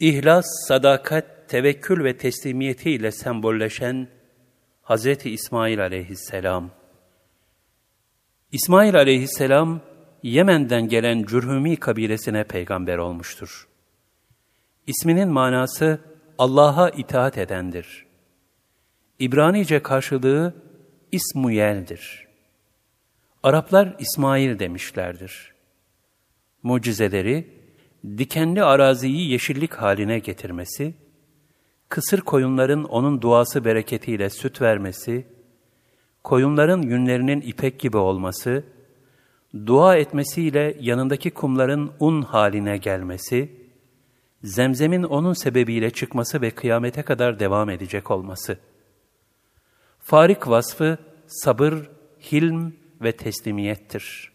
İhlas, sadakat, tevekkül ve teslimiyetiyle sembolleşen Hz. İsmail aleyhisselam. İsmail aleyhisselam, Yemen'den gelen Cürhumi kabilesine peygamber olmuştur. İsminin manası Allah'a itaat edendir. İbranice karşılığı İsmuyel'dir. Araplar İsmail demişlerdir. Mucizeleri, dikenli araziyi yeşillik haline getirmesi, kısır koyunların onun duası bereketiyle süt vermesi, koyunların yünlerinin ipek gibi olması, dua etmesiyle yanındaki kumların un haline gelmesi, zemzemin onun sebebiyle çıkması ve kıyamete kadar devam edecek olması. Farik vasfı sabır, hilm ve teslimiyettir.